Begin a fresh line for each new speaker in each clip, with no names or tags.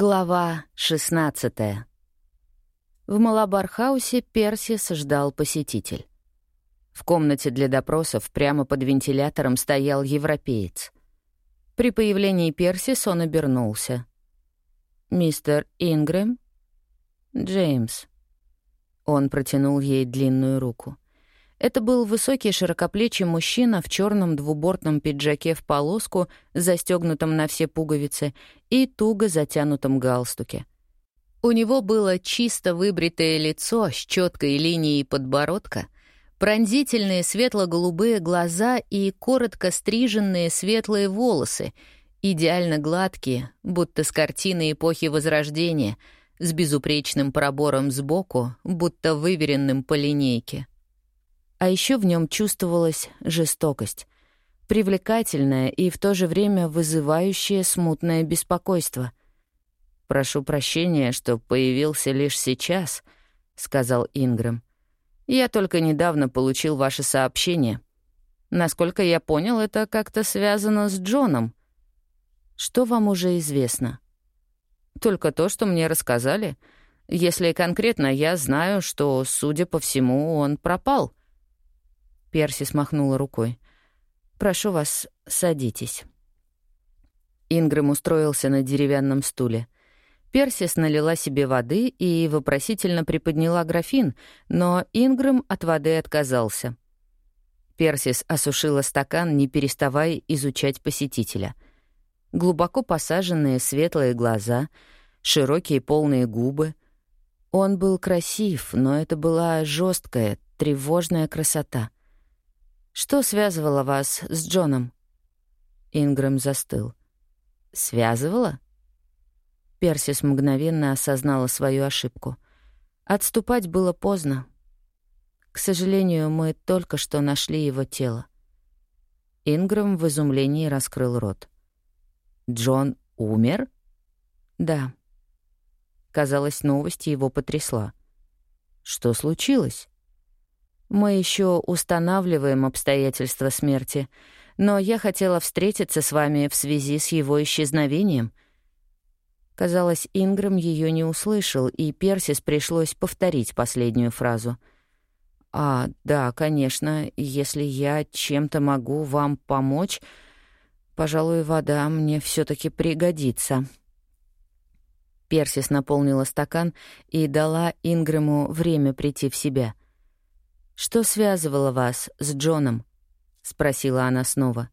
Глава 16 В Малабархаусе Персис ждал посетитель. В комнате для допросов прямо под вентилятором стоял европеец. При появлении Персис он обернулся. «Мистер Ингрэм?» «Джеймс». Он протянул ей длинную руку. Это был высокий широкоплечий мужчина в черном двубортном пиджаке в полоску, застегнутом на все пуговицы, и туго затянутом галстуке. У него было чисто выбритое лицо с четкой линией подбородка, пронзительные светло-голубые глаза и коротко стриженные светлые волосы, идеально гладкие, будто с картины эпохи Возрождения, с безупречным пробором сбоку, будто выверенным по линейке. А еще в нем чувствовалась жестокость, привлекательное и в то же время вызывающее смутное беспокойство. «Прошу прощения, что появился лишь сейчас», — сказал Ингрэм. «Я только недавно получил ваше сообщение. Насколько я понял, это как-то связано с Джоном. Что вам уже известно?» «Только то, что мне рассказали. Если конкретно, я знаю, что, судя по всему, он пропал». Перси смахнула рукой. «Прошу вас, садитесь». Ингрэм устроился на деревянном стуле. Персис налила себе воды и вопросительно приподняла графин, но Ингрэм от воды отказался. Персис осушила стакан, не переставая изучать посетителя. Глубоко посаженные светлые глаза, широкие полные губы. Он был красив, но это была жесткая, тревожная красота — что связывало вас с Джоном?» Ингрэм застыл. «Связывало?» Персис мгновенно осознала свою ошибку. Отступать было поздно. К сожалению, мы только что нашли его тело. Ингрэм в изумлении раскрыл рот. «Джон умер?» «Да». Казалось, новость его потрясла. «Что случилось?» Мы еще устанавливаем обстоятельства смерти, но я хотела встретиться с вами в связи с его исчезновением». Казалось, Ингрэм ее не услышал, и Персис пришлось повторить последнюю фразу. «А, да, конечно, если я чем-то могу вам помочь, пожалуй, вода мне все таки пригодится». Персис наполнила стакан и дала Ингрэму время прийти в себя — «Что связывало вас с Джоном?» — спросила она снова.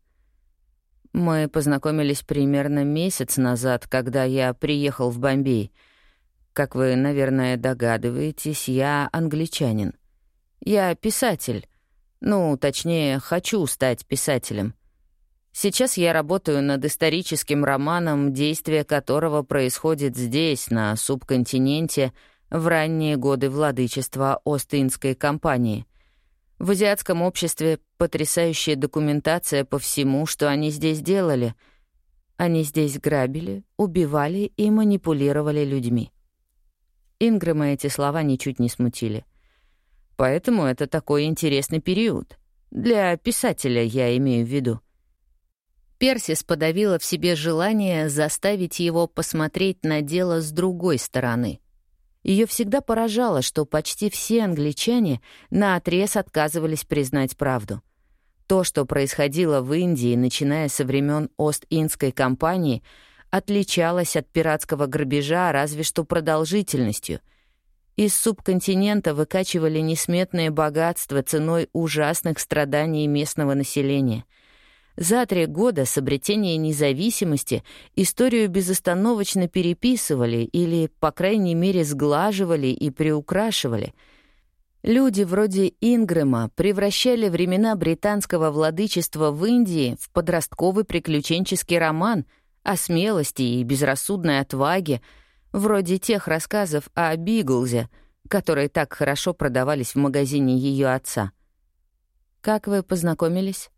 «Мы познакомились примерно месяц назад, когда я приехал в Бомбей. Как вы, наверное, догадываетесь, я англичанин. Я писатель. Ну, точнее, хочу стать писателем. Сейчас я работаю над историческим романом, действие которого происходит здесь, на субконтиненте, в ранние годы владычества Остинской компании — в азиатском обществе потрясающая документация по всему, что они здесь делали. Они здесь грабили, убивали и манипулировали людьми. Ингрэма эти слова ничуть не смутили. Поэтому это такой интересный период. Для писателя я имею в виду. Персис подавила в себе желание заставить его посмотреть на дело с другой стороны — ее всегда поражало, что почти все англичане наотрез отказывались признать правду. То, что происходило в Индии, начиная со времен Ост-Индской компании, отличалось от пиратского грабежа разве что продолжительностью. Из субконтинента выкачивали несметные богатства ценой ужасных страданий местного населения — за три года с обретения независимости историю безостановочно переписывали или, по крайней мере, сглаживали и приукрашивали. Люди вроде Ингрэма превращали времена британского владычества в Индии в подростковый приключенческий роман о смелости и безрассудной отваге, вроде тех рассказов о Биглзе, которые так хорошо продавались в магазине ее отца. «Как вы познакомились?»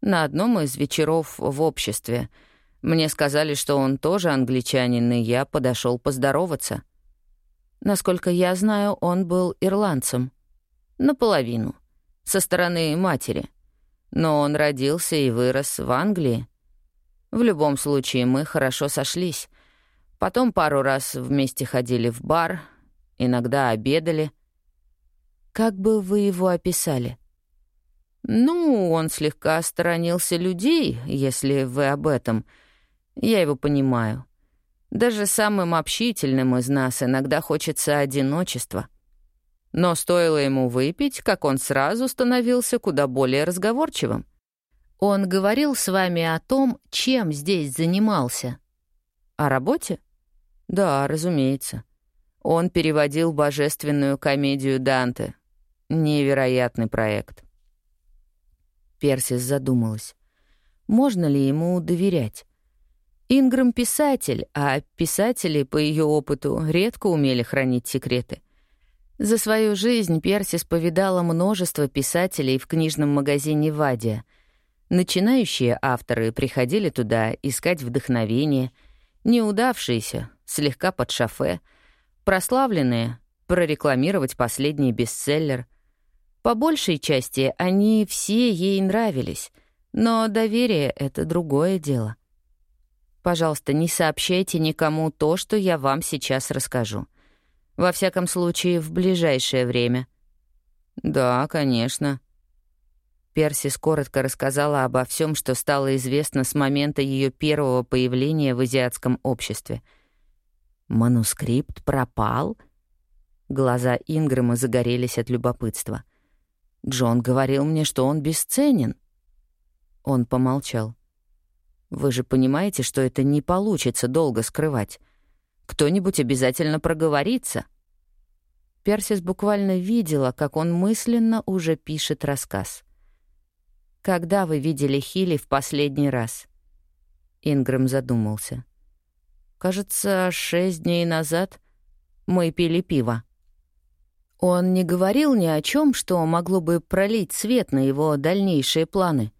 На одном из вечеров в обществе. Мне сказали, что он тоже англичанин, и я подошел поздороваться. Насколько я знаю, он был ирландцем. Наполовину. Со стороны матери. Но он родился и вырос в Англии. В любом случае, мы хорошо сошлись. Потом пару раз вместе ходили в бар, иногда обедали. Как бы вы его описали? Ну, он слегка сторонился людей, если вы об этом. Я его понимаю. Даже самым общительным из нас иногда хочется одиночества. Но стоило ему выпить, как он сразу становился куда более разговорчивым. Он говорил с вами о том, чем здесь занимался. О работе? Да, разумеется. Он переводил божественную комедию Данте. Невероятный проект. Персис задумалась. Можно ли ему доверять? Инграм — писатель, а писатели, по ее опыту, редко умели хранить секреты. За свою жизнь Персис повидала множество писателей в книжном магазине «Вадия», Начинающие авторы приходили туда искать вдохновение, неудавшиеся, слегка под шофе, прославленные — прорекламировать последний бестселлер. По большей части они все ей нравились, но доверие — это другое дело. Пожалуйста, не сообщайте никому то, что я вам сейчас расскажу. Во всяком случае, в ближайшее время. Да, конечно. Персис коротко рассказала обо всем, что стало известно с момента ее первого появления в азиатском обществе. «Манускрипт пропал?» Глаза Ингрэма загорелись от любопытства. «Джон говорил мне, что он бесценен». Он помолчал. «Вы же понимаете, что это не получится долго скрывать. Кто-нибудь обязательно проговорится». Персис буквально видела, как он мысленно уже пишет рассказ — когда вы видели Хилли в последний раз?» Ингрэм задумался. «Кажется, шесть дней назад мы пили пиво». Он не говорил ни о чем, что могло бы пролить свет на его дальнейшие планы.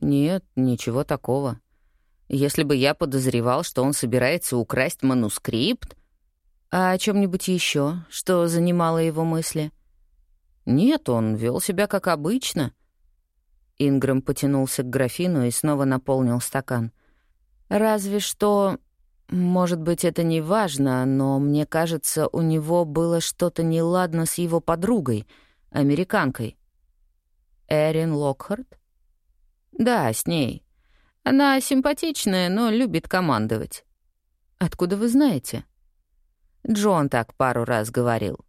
Нет, ничего такого. Если бы я подозревал, что он собирается украсть манускрипт, а о чем-нибудь еще, что занимало его мысли. Нет, он вел себя как обычно — Ингрэм потянулся к графину и снова наполнил стакан. «Разве что... Может быть, это не важно, но мне кажется, у него было что-то неладно с его подругой, американкой». «Эрин Локхарт?» «Да, с ней. Она симпатичная, но любит командовать». «Откуда вы знаете?» Джон так пару раз говорил.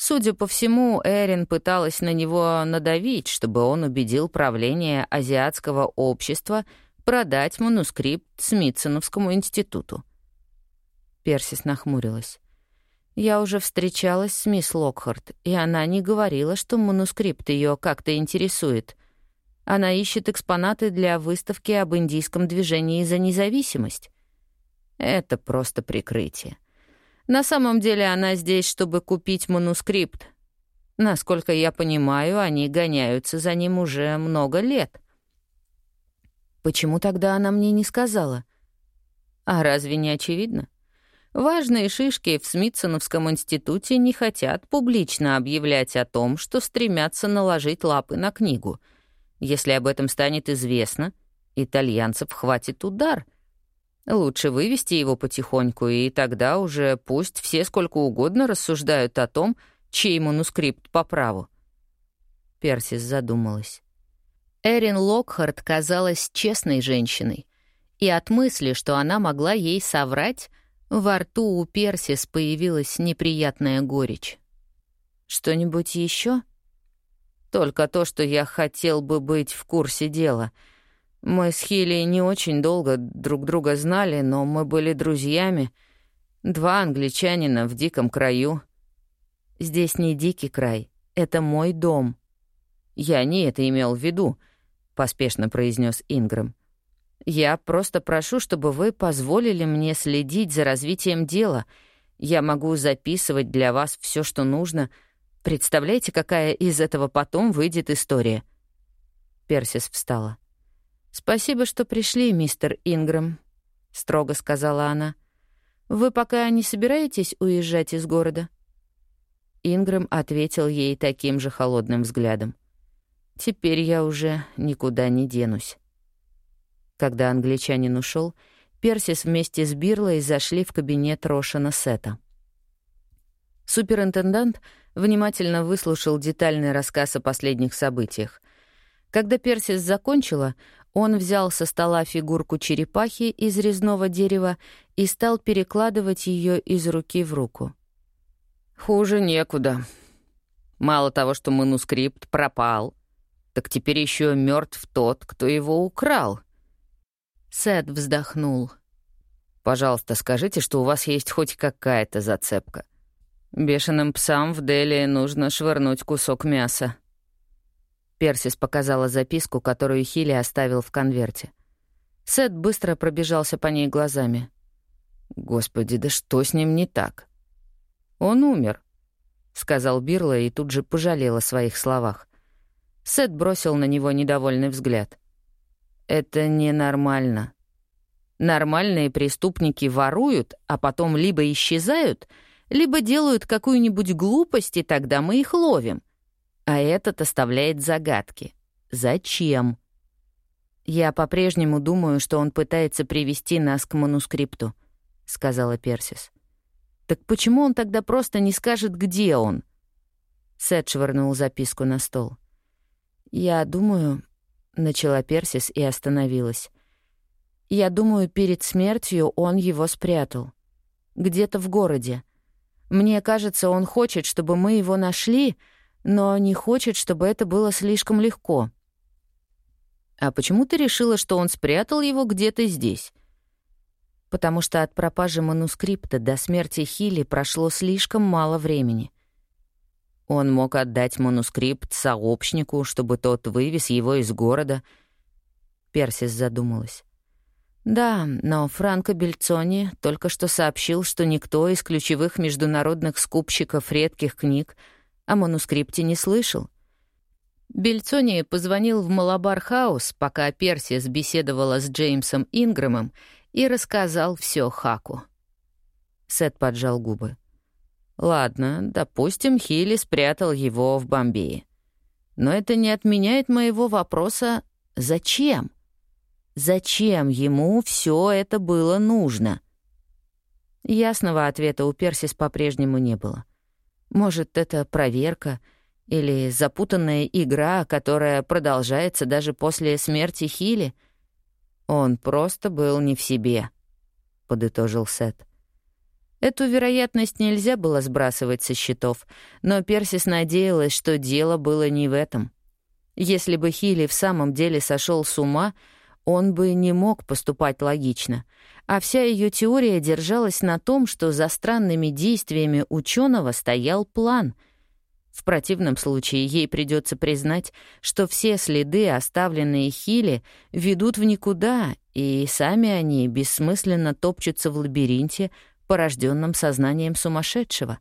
Судя по всему, Эрин пыталась на него надавить, чтобы он убедил правление азиатского общества продать манускрипт Смитсоновскому институту. Персис нахмурилась. Я уже встречалась с мисс Локхарт, и она не говорила, что манускрипт ее как-то интересует. Она ищет экспонаты для выставки об индийском движении за независимость. Это просто прикрытие. На самом деле она здесь, чтобы купить манускрипт. Насколько я понимаю, они гоняются за ним уже много лет. Почему тогда она мне не сказала? А разве не очевидно? Важные шишки в Смитсоновском институте не хотят публично объявлять о том, что стремятся наложить лапы на книгу. Если об этом станет известно, итальянцев хватит удар — Лучше вывести его потихоньку, и тогда уже пусть все сколько угодно рассуждают о том, чей манускрипт по праву. Персис задумалась. Эрин Локхарт казалась честной женщиной, и от мысли, что она могла ей соврать, во рту у Персис появилась неприятная горечь. «Что-нибудь еще? «Только то, что я хотел бы быть в курсе дела», мы с Хилли не очень долго друг друга знали, но мы были друзьями. Два англичанина в диком краю. Здесь не дикий край, это мой дом. Я не это имел в виду, поспешно произнес Ингрэм. Я просто прошу, чтобы вы позволили мне следить за развитием дела. Я могу записывать для вас все, что нужно. Представляете, какая из этого потом выйдет история? Персис встала. «Спасибо, что пришли, мистер Ингрэм», — строго сказала она. «Вы пока не собираетесь уезжать из города?» Ингрэм ответил ей таким же холодным взглядом. «Теперь я уже никуда не денусь». Когда англичанин ушел, Персис вместе с Бирлой зашли в кабинет Рошана Сета. Суперинтендант внимательно выслушал детальный рассказ о последних событиях. Когда Персис закончила, он взял со стола фигурку черепахи из резного дерева и стал перекладывать ее из руки в руку.
«Хуже некуда. Мало того, что манускрипт пропал, так теперь еще мертв тот, кто его украл».
Сет вздохнул.
«Пожалуйста, скажите, что у вас есть хоть какая-то зацепка. Бешеным псам в Дели нужно швырнуть кусок мяса».
Персис показала записку, которую Хилли оставил в конверте. Сет быстро пробежался по ней глазами.
«Господи, да что с ним не так?»
«Он умер», — сказал Бирла и тут же пожалел о своих словах. Сет бросил на него недовольный взгляд. «Это ненормально. Нормальные преступники воруют, а потом либо исчезают, либо делают какую-нибудь глупость, и тогда мы их ловим. А этот оставляет загадки. Зачем? «Я по-прежнему думаю, что он пытается привести нас к манускрипту», — сказала Персис. «Так почему он тогда просто не скажет, где он?» Сет швырнул записку на стол. «Я думаю...» — начала Персис и остановилась. «Я думаю, перед смертью он его спрятал. Где-то в городе. Мне кажется, он хочет, чтобы мы его нашли, но не хочет, чтобы это было слишком легко. А почему ты решила, что он спрятал его где-то здесь? Потому что от пропажи манускрипта до смерти Хилли прошло слишком мало времени. Он мог отдать манускрипт сообщнику, чтобы тот вывез его из города. Персис задумалась. Да, но Франко Бельцони только что сообщил, что никто из ключевых международных скупщиков редких книг о манускрипте не слышал. Бельцони позвонил в Малабар-хаус, пока Персис беседовала с Джеймсом Ингрэмом, и рассказал все Хаку. Сет поджал губы. «Ладно, допустим, Хилли спрятал его в Бомбее. Но это не отменяет моего вопроса «Зачем?» Зачем ему все это было нужно?» Ясного ответа у Персис по-прежнему не было. Может, это проверка или запутанная игра, которая продолжается даже после смерти Хили? Он просто был не в себе, — подытожил Сет. Эту вероятность нельзя было сбрасывать со счетов, но Персис надеялась, что дело было не в этом. Если бы Хили в самом деле сошел с ума, он бы не мог поступать логично — а вся ее теория держалась на том, что за странными действиями ученого стоял план. В противном случае ей придется признать, что все следы, оставленные Хили, ведут в никуда, и сами они бессмысленно топчутся в лабиринте, порожденном сознанием сумасшедшего.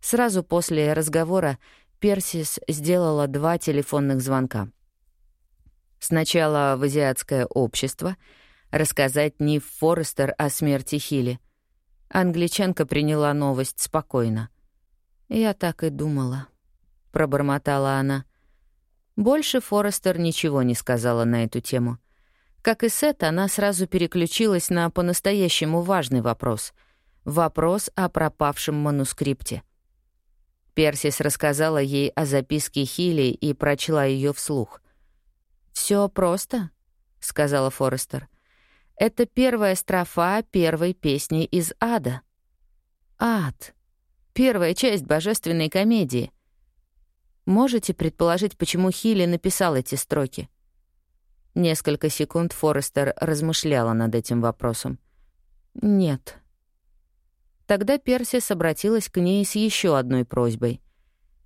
Сразу после разговора Персис сделала два телефонных звонка. Сначала в азиатское общество — рассказать Нив Форестер о смерти Хилли. Англичанка приняла новость спокойно. «Я так и думала», — пробормотала она. Больше Форестер ничего не сказала на эту тему. Как и Сет, она сразу переключилась на по-настоящему важный вопрос — вопрос о пропавшем манускрипте. Персис рассказала ей о записке Хилли и прочла ее вслух. Все просто», — сказала Форестер. Это первая строфа первой песни из ада. Ад. Первая часть божественной комедии. Можете предположить, почему Хилли написал эти строки? Несколько секунд Форестер размышляла над этим вопросом. Нет. Тогда Персис обратилась к ней с еще одной просьбой.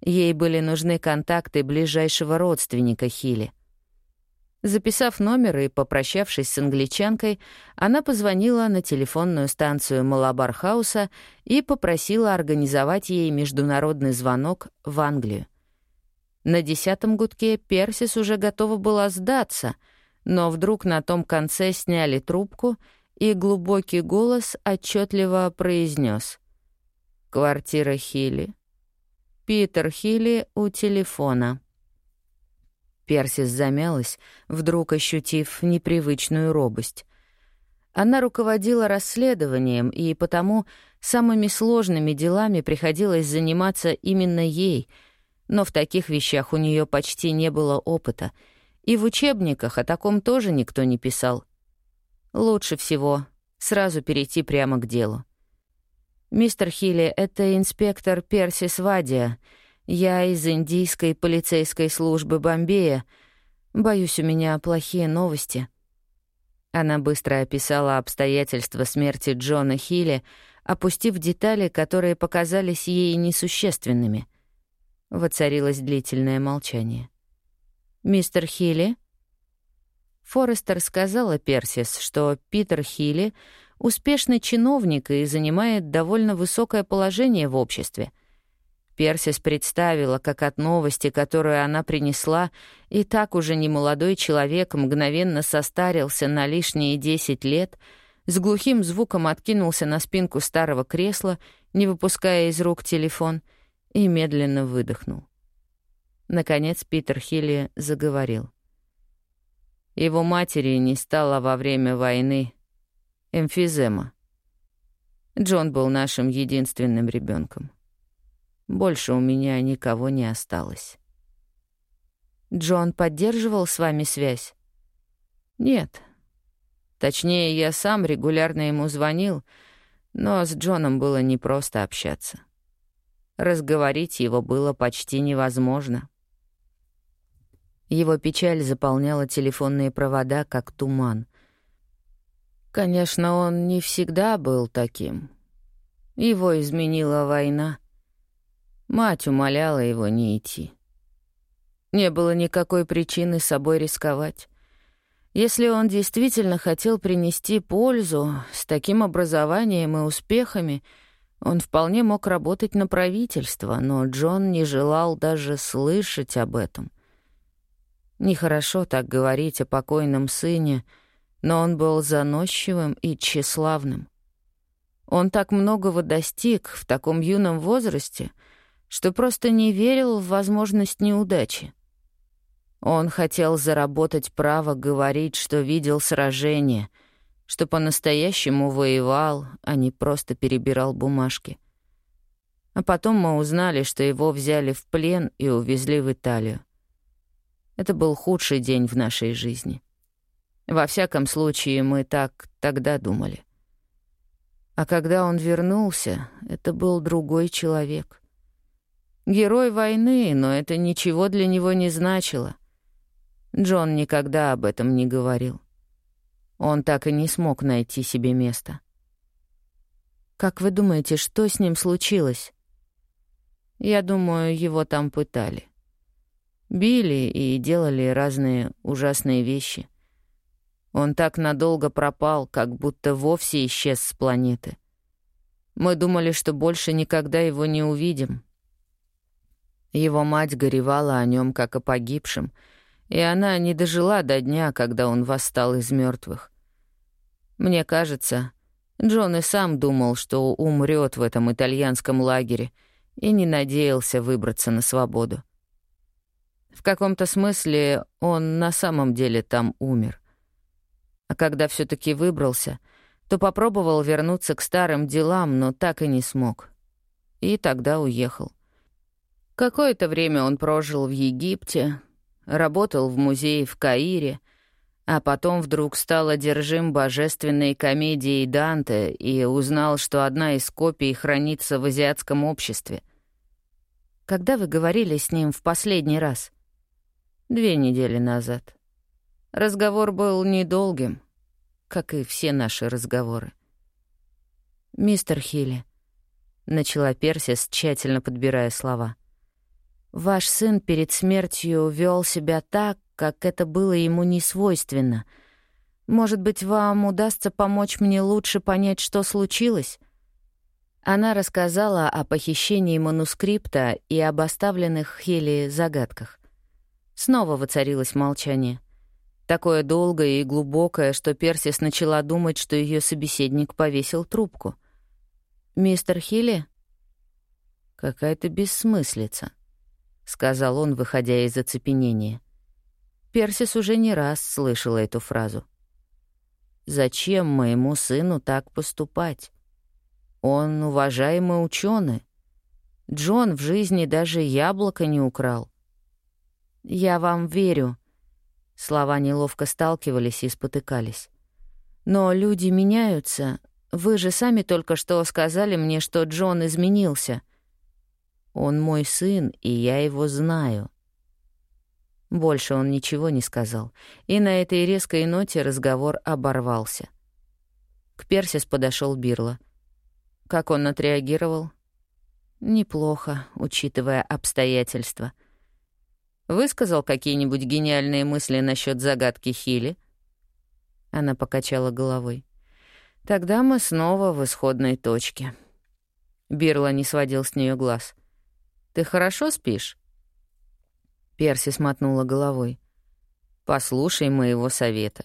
Ей были нужны контакты ближайшего родственника Хилли — Записав номер и попрощавшись с англичанкой, она позвонила на телефонную станцию Малабархауса и попросила организовать ей международный звонок в Англию. На десятом гудке Персис уже готова была сдаться, но вдруг на том конце сняли трубку, и глубокий голос отчетливо произнес: «Квартира Хилли. Питер Хилли у телефона». Персис замялась, вдруг ощутив непривычную робость. Она руководила расследованием, и потому самыми сложными делами приходилось заниматься именно ей, но в таких вещах у нее почти не было опыта, и в учебниках о таком тоже никто не писал. Лучше всего сразу перейти прямо к делу. «Мистер Хилли, это инспектор Перси Свадия. Я из индийской полицейской службы Бомбея. Боюсь, у меня плохие новости». Она быстро описала обстоятельства смерти Джона Хилли, опустив детали, которые показались ей несущественными. Воцарилось длительное молчание. «Мистер Хилли?» Форестер сказала Персис, что Питер Хилли — успешный чиновник и занимает довольно высокое положение в обществе — Персис представила, как от новости, которую она принесла, и так уже немолодой человек мгновенно состарился на лишние десять лет, с глухим звуком откинулся на спинку старого кресла, не выпуская из рук телефон, и медленно выдохнул. Наконец Питер Хилли заговорил. Его матери не стало во время войны эмфизема. Джон был нашим единственным ребенком. Больше у меня никого не осталось. Джон поддерживал с вами связь? Нет. Точнее, я сам регулярно ему звонил, но с Джоном было непросто общаться. Разговорить его было почти невозможно. Его печаль заполняла телефонные провода, как туман. Конечно, он не всегда был таким. Его изменила война — Мать умоляла его не идти. Не было никакой причины собой рисковать. Если он действительно хотел принести пользу с таким образованием и успехами, он вполне мог работать на правительство, но Джон не желал даже слышать об этом. Нехорошо так говорить о покойном сыне, но он был заносчивым и тщеславным. Он так многого достиг в таком юном возрасте — что просто не верил в возможность неудачи. Он хотел заработать право говорить, что видел сражение, что по-настоящему воевал, а не просто перебирал бумажки. А потом мы узнали, что его взяли в плен и увезли в Италию. Это был худший день в нашей жизни. Во всяком случае, мы так тогда думали. А когда он вернулся, это был другой человек — Герой войны, но это ничего для него не значило. Джон никогда об этом не говорил. Он так и не смог найти себе места. «Как вы думаете, что с ним случилось?» «Я думаю, его там пытали. Били и делали разные ужасные вещи. Он так надолго пропал, как будто вовсе исчез с планеты. Мы думали, что больше никогда его не увидим, его мать горевала о нем как о погибшем, и она не дожила до дня, когда он восстал из мертвых. Мне кажется, Джон и сам думал, что умрет в этом итальянском лагере, и не надеялся выбраться на свободу. В каком-то смысле он на самом деле там умер. А когда все таки выбрался, то попробовал вернуться к старым делам, но так и не смог. И тогда уехал. Какое-то время он прожил в Египте, работал в музее в Каире, а потом вдруг стал одержим божественной комедией Данте и узнал, что одна из копий хранится в азиатском обществе. Когда вы говорили с ним в последний раз? Две недели назад. Разговор был недолгим, как и все наши разговоры. «Мистер Хилли», — начала Персис, тщательно подбирая слова — Ваш сын перед смертью вел себя так, как это было ему не свойственно. Может быть, вам удастся помочь мне лучше понять, что случилось?» Она рассказала о похищении манускрипта и об оставленных Хели загадках. Снова воцарилось молчание. Такое долгое и глубокое, что Персис начала думать, что ее собеседник повесил трубку. «Мистер Хилли?» «Какая-то бессмыслица», — сказал он, выходя из оцепенения. Персис уже не раз слышала эту фразу. зачем моему сыну так поступать. Он уважаемый ученый. Джон в жизни даже яблоко не украл. «Я вам верю». Слова неловко сталкивались и спотыкались. «Но люди меняются. Вы же сами только что сказали мне, что Джон изменился. Он мой сын, и я его знаю». Больше он ничего не сказал, и на этой резкой ноте разговор оборвался. К Персис подошел Бирла. Как он отреагировал? Неплохо, учитывая обстоятельства. Высказал какие-нибудь гениальные мысли насчет загадки Хили? Она покачала головой. Тогда мы снова в исходной точке. Бирла не сводил с нее глаз. «Ты хорошо спишь?» Перси смотнула головой. «Послушай моего совета.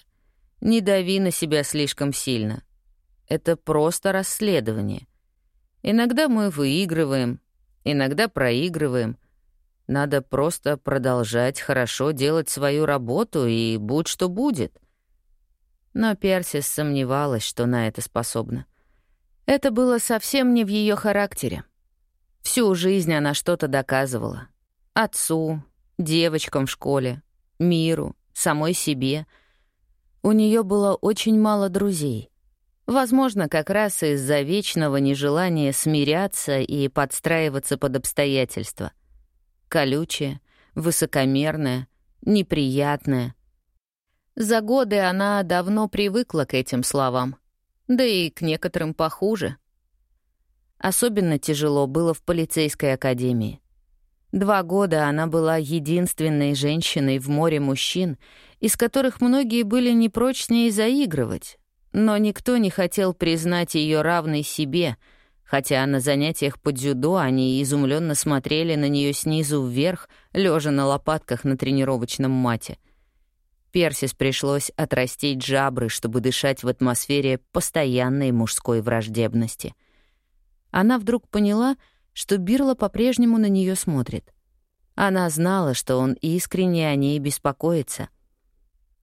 Не дави на себя слишком сильно. Это просто расследование. Иногда мы выигрываем, иногда проигрываем. Надо просто продолжать хорошо делать свою работу, и будь что будет». Но Персис сомневалась, что на это способна. Это было совсем не в ее характере. Всю жизнь она что-то доказывала. Отцу, девочкам в школе, миру, самой себе. У нее было очень мало друзей. Возможно, как раз из-за вечного нежелания смиряться и подстраиваться под обстоятельства. Колючая, высокомерная, неприятная. За годы она давно привыкла к этим словам, да и к некоторым похуже. Особенно тяжело было в полицейской академии. Два года она была единственной женщиной в море мужчин, из которых многие были не прочь с ней заигрывать, но никто не хотел признать ее равной себе, хотя на занятиях по дзюдо они изумленно смотрели на нее снизу вверх, лежа на лопатках на тренировочном мате. Персис пришлось отрастить жабры, чтобы дышать в атмосфере постоянной мужской враждебности. Она вдруг поняла — что Бирла по-прежнему на нее смотрит. Она знала, что он искренне о ней беспокоится.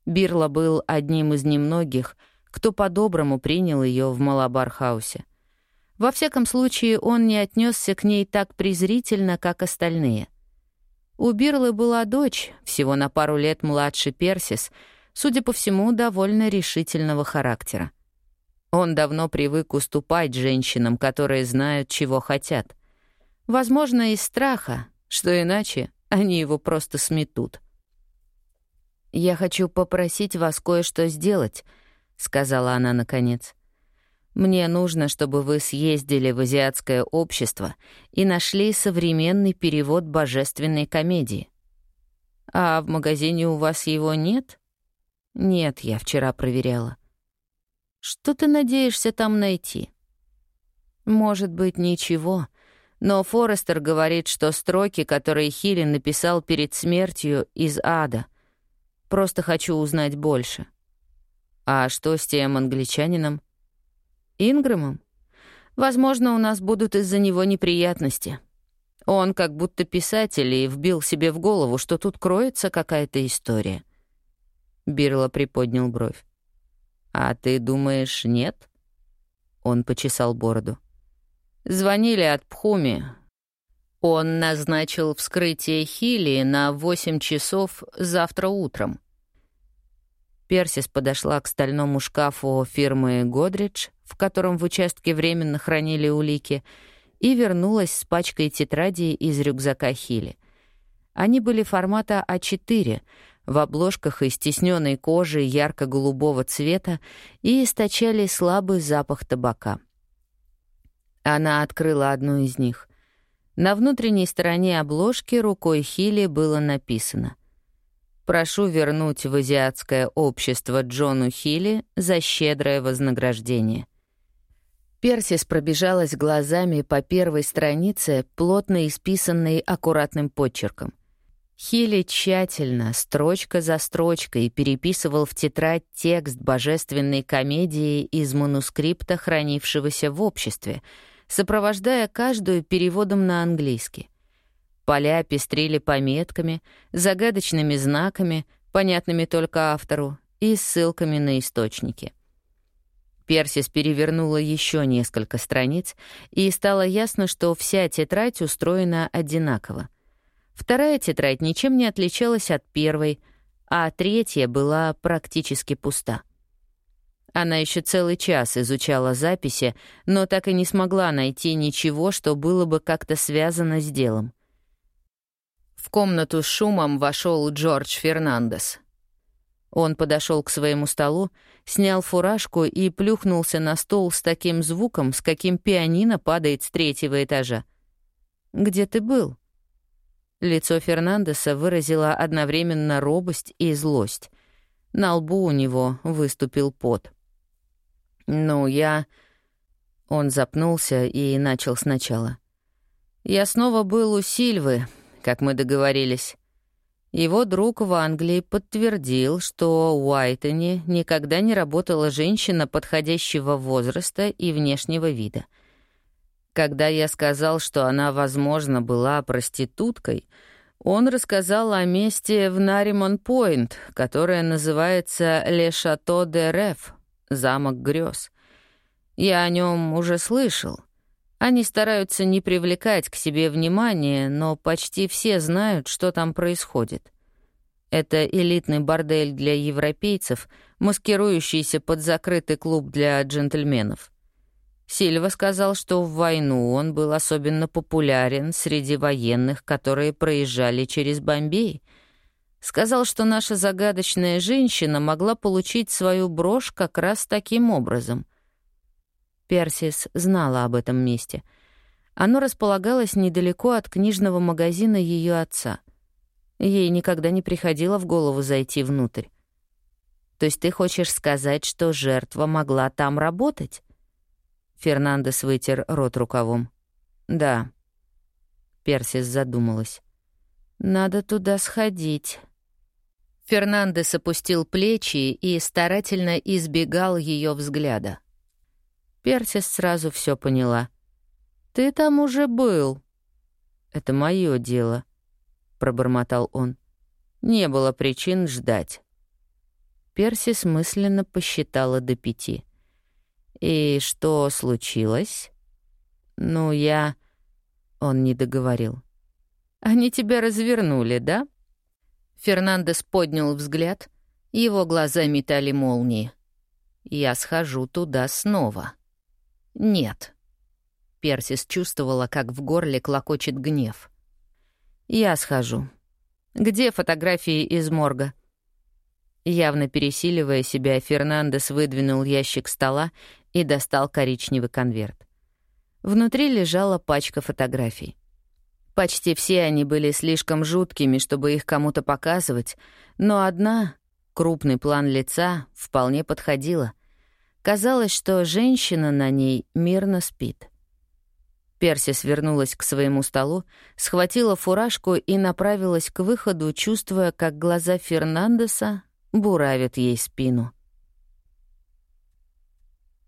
Бирла был одним из немногих, кто по-доброму принял ее в Малабархаусе. Во всяком случае, он не отнесся к ней так презрительно, как остальные. У Бирлы была дочь, всего на пару лет младше Персис, судя по всему, довольно решительного характера. Он давно привык уступать женщинам, которые знают, чего хотят. Возможно, из страха, что иначе они его просто сметут. «Я хочу попросить вас кое-что сделать», — сказала она наконец. «Мне нужно, чтобы вы съездили в азиатское общество и нашли современный перевод божественной комедии». «А в магазине у вас его нет?» «Нет, я вчера проверяла». «Что ты надеешься там найти?» «Может быть, ничего», но Форестер говорит, что строки, которые Хилин написал перед смертью, из ада. Просто хочу узнать больше. А что с тем англичанином? Инграмом? Возможно, у нас будут из-за него неприятности. Он как будто писатель и вбил себе в голову, что тут кроется какая-то история. Бирла приподнял бровь. «А ты думаешь, нет?» Он почесал бороду. Звонили от Пхуми. Он назначил вскрытие Хили на 8 часов завтра утром. Персис подошла к стальному шкафу фирмы «Годридж», в котором в участке временно хранили улики, и вернулась с пачкой тетрадей из рюкзака Хили. Они были формата А4, в обложках из стесненной кожи ярко-голубого цвета и источали слабый запах табака. Она открыла одну из них. На внутренней стороне обложки рукой Хилли было написано «Прошу вернуть в азиатское общество Джону Хилли за щедрое вознаграждение». Персис пробежалась глазами по первой странице, плотно исписанной аккуратным почерком. Хилли тщательно, строчка за строчкой, переписывал в тетрадь текст божественной комедии из манускрипта, хранившегося в обществе — сопровождая каждую переводом на английский. Поля пестрили пометками, загадочными знаками, понятными только автору, и ссылками на источники. Персис перевернула еще несколько страниц, и стало ясно, что вся тетрадь устроена одинаково. Вторая тетрадь ничем не отличалась от первой, а третья была практически пуста. Она еще целый час изучала записи, но так и не смогла найти ничего, что было бы как-то связано с делом. В комнату с шумом вошел Джордж Фернандес. Он подошел к своему столу, снял фуражку и плюхнулся на стол с таким звуком, с каким пианино падает с третьего этажа. «Где ты был?» Лицо Фернандеса выразило одновременно робость и злость. На лбу у него выступил пот. «Ну, я...» Он запнулся и начал сначала. «Я снова был у Сильвы, как мы договорились. Его друг в Англии подтвердил, что у Уайтоне никогда не работала женщина подходящего возраста и внешнего вида. Когда я сказал, что она, возможно, была проституткой, он рассказал о месте в Наримон-Пойнт, которое называется «Ле Шато де Реф», замок грез. Я о нем уже слышал. Они стараются не привлекать к себе внимания, но почти все знают, что там происходит. Это элитный бордель для европейцев, маскирующийся под закрытый клуб для джентльменов. Сильва сказал, что в войну он был особенно популярен среди военных, которые проезжали через Бомбей — Сказал, что наша загадочная женщина могла получить свою брошь как раз таким образом. Персис знала об этом месте. Оно располагалось недалеко от книжного магазина ее отца. Ей никогда не приходило в голову зайти внутрь. «То есть ты хочешь сказать, что жертва могла там работать?» Фернандес вытер рот рукавом. «Да». Персис задумалась. «Надо туда сходить», Фернандес опустил плечи и старательно избегал ее взгляда. Персис сразу все поняла. «Ты там уже был». «Это мое дело», — пробормотал он. «Не было причин ждать». Персис мысленно посчитала до пяти. «И что случилось?» «Ну, я...» Он не договорил. «Они тебя развернули, да?» Фернандес поднял взгляд, его глаза метали молнии. «Я схожу туда снова». «Нет». Персис чувствовала, как в горле клокочет гнев. «Я схожу. Где фотографии из морга?» Явно пересиливая себя, Фернандес выдвинул ящик стола и достал коричневый конверт. Внутри лежала пачка фотографий. Почти все они были слишком жуткими, чтобы их кому-то показывать, но одна, крупный план лица, вполне подходила. Казалось, что женщина на ней мирно спит. Перси свернулась к своему столу, схватила фуражку и направилась к выходу, чувствуя, как глаза Фернандеса буравят ей спину.